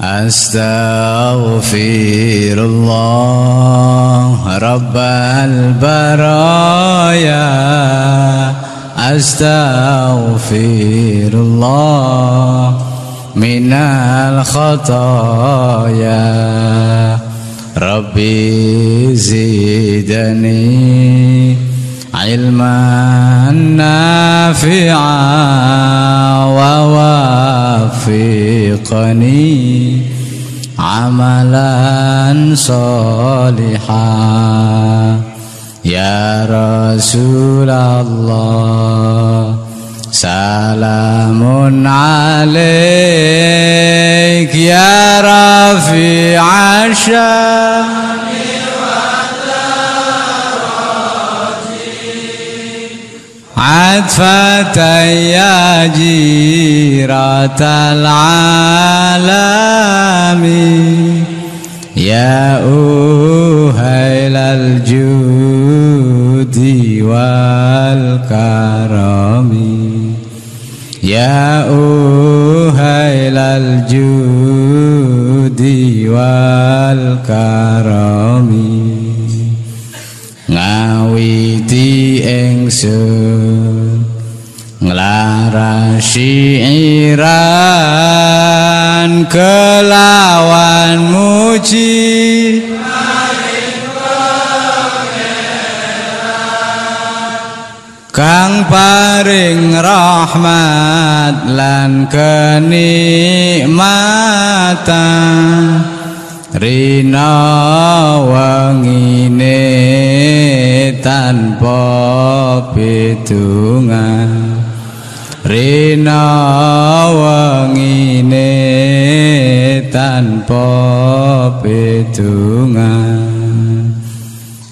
أستغفر الله رب البرايا. أستغفر الله من الخطايا. ربي زدني علما نافعا ووفقني عملا صالحا. يا رسول الله سلام عليك. يا رفيع الشام عاد فتى يا جيرة العالم يا أولي nglarasi iran kelawan muji Kang paring rahmat lan kenikmatan. Rina wangine tanpa bidungan Rina wangine tanpa bidungan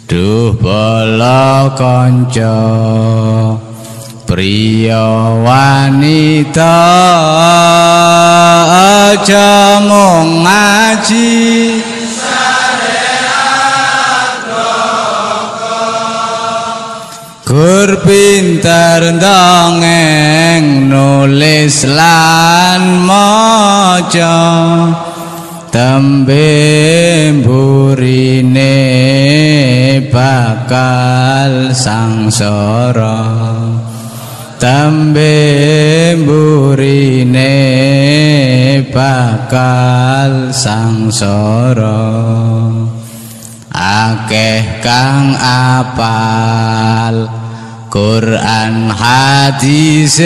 Duh bala kanca Priya wanita aja mung ngaji Gur pinter dongeng nulis lan maca. Tembe burine bakal sangsara. Tembe burine bakal sangsara. Akeh kang apal Quran hadis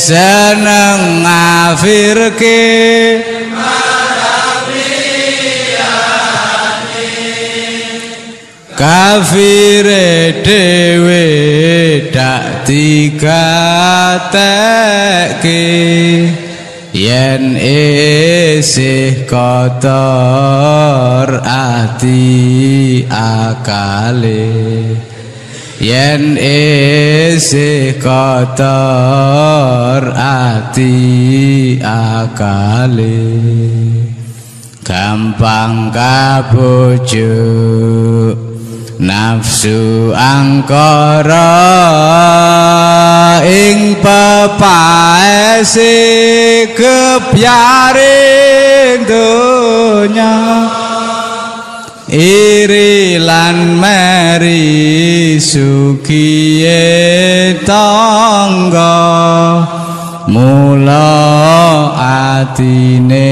seneng ngafirke. Kafire dewe dak digatekke yen isih kotor ati akale yen isih kotor ati akale. Gampang kabujuk nafsu angkara ing pepaese kepyaring donya iri lan meri sukiye tangga. Mula atine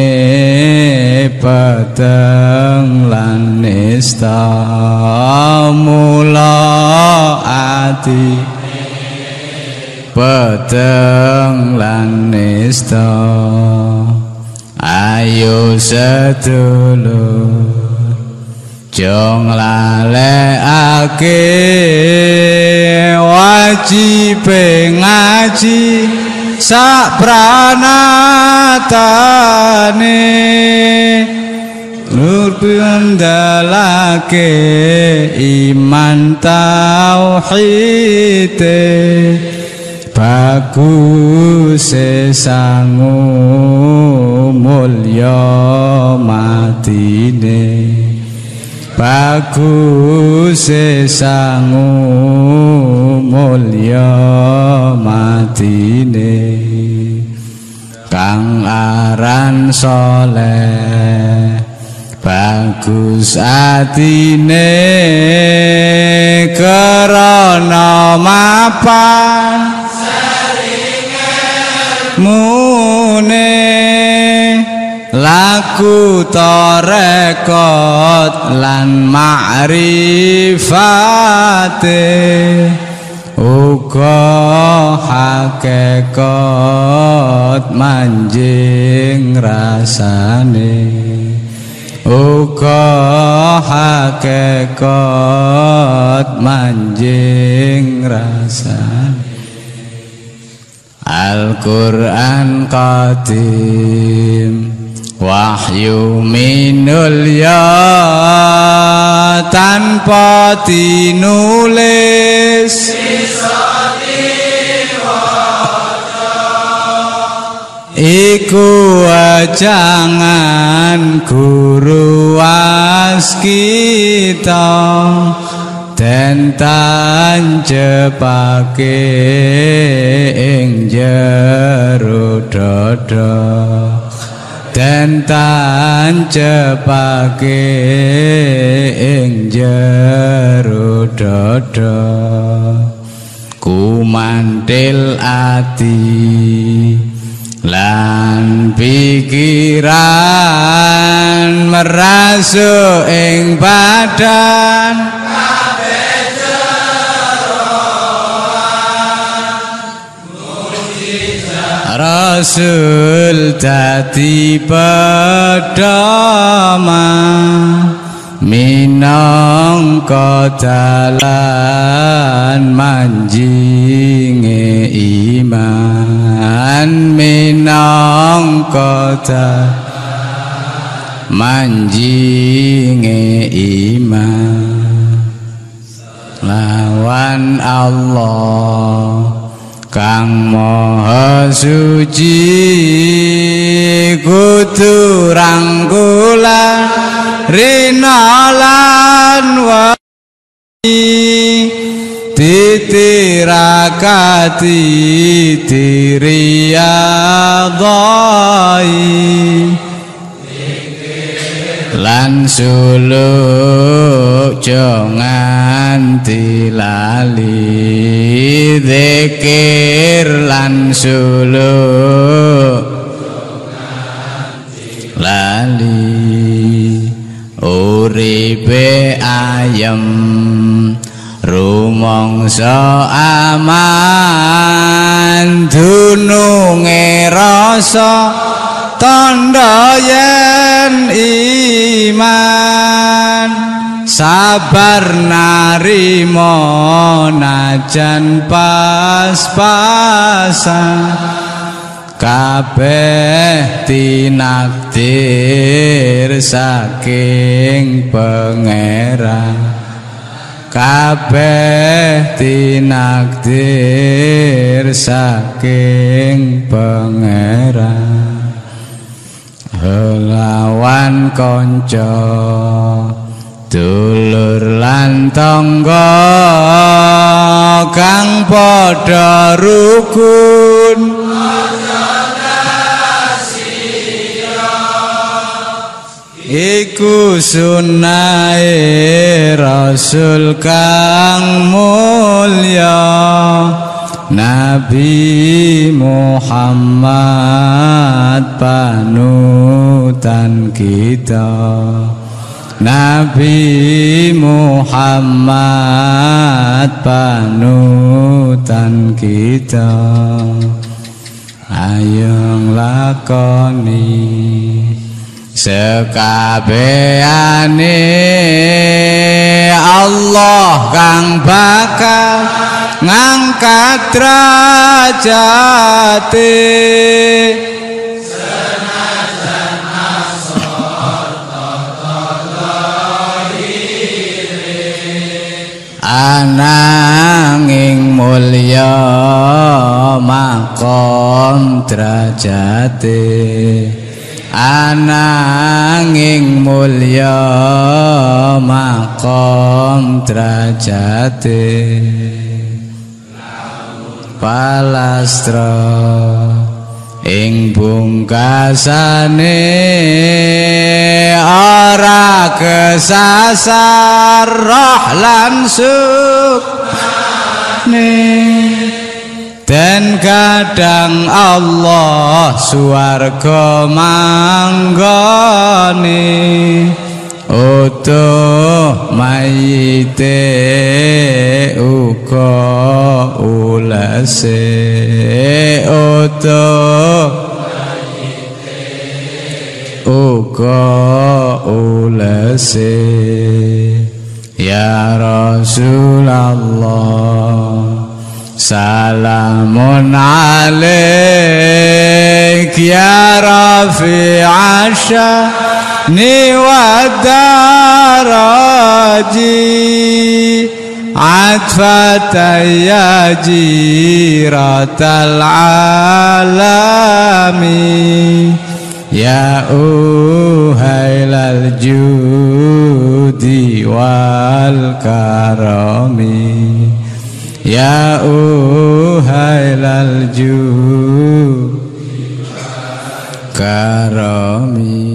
peteng lan nista mula ati peteng lan nista ayo sedulur Jong lalekake wajib ngaji sak pranatane. Nur pindalake iman tauhid bagus sangu mulya matine bagus sangu mulya matine. Kang aran soleh bagus atine. Krana mapan mune laku torekot lan ma'rifate uga hakekat manjing rasane. Uga hakekat manjing rasane. Al-Quran Qadim Wahyu minul ya tanpa dinulis. Iku wajangan guru waskita den tancepake ing jero dada den tancepake ing jero dada. Kumantil ati lan pikiran merasuk ing badan Rasul dadi pedama minangka dalan manjinge iman minangka manjinge iman. Lawan Allah kang maha suci kudu rangkulan rina lan titirakati diriyadhai lan suluk jangan dilali zikir lan suluk lali. Uripe ayem rumangsa aman. Dununge rasa tanda yen iman sabar narimo najan pas-pasan. Kabeh tinakdir saking pangeran. Kabeh tinakdir saking pangeran lawan kanca dulur lan kang padha rukun. Iku sunahe rasul kang mulya Nabi Muhammad panutan kita. Nabi Muhammad panutan kita. Ayong lakoni sekabehane Allah kang bakal ngangkat derajate. Ananging mulya makom derajate. Ananging mulya makom derajate palastra ing bungkasane ora kesasar roh lan dan kadang Allah suarga manggone utuh mayite uga ulase utuh uga ulase ya Rasulullah Salamun alaik ya rafi'a ني ودرجي عطفة يا جيرة العالم يا أهيل الجود والكرم يا أهيل الجود والكرم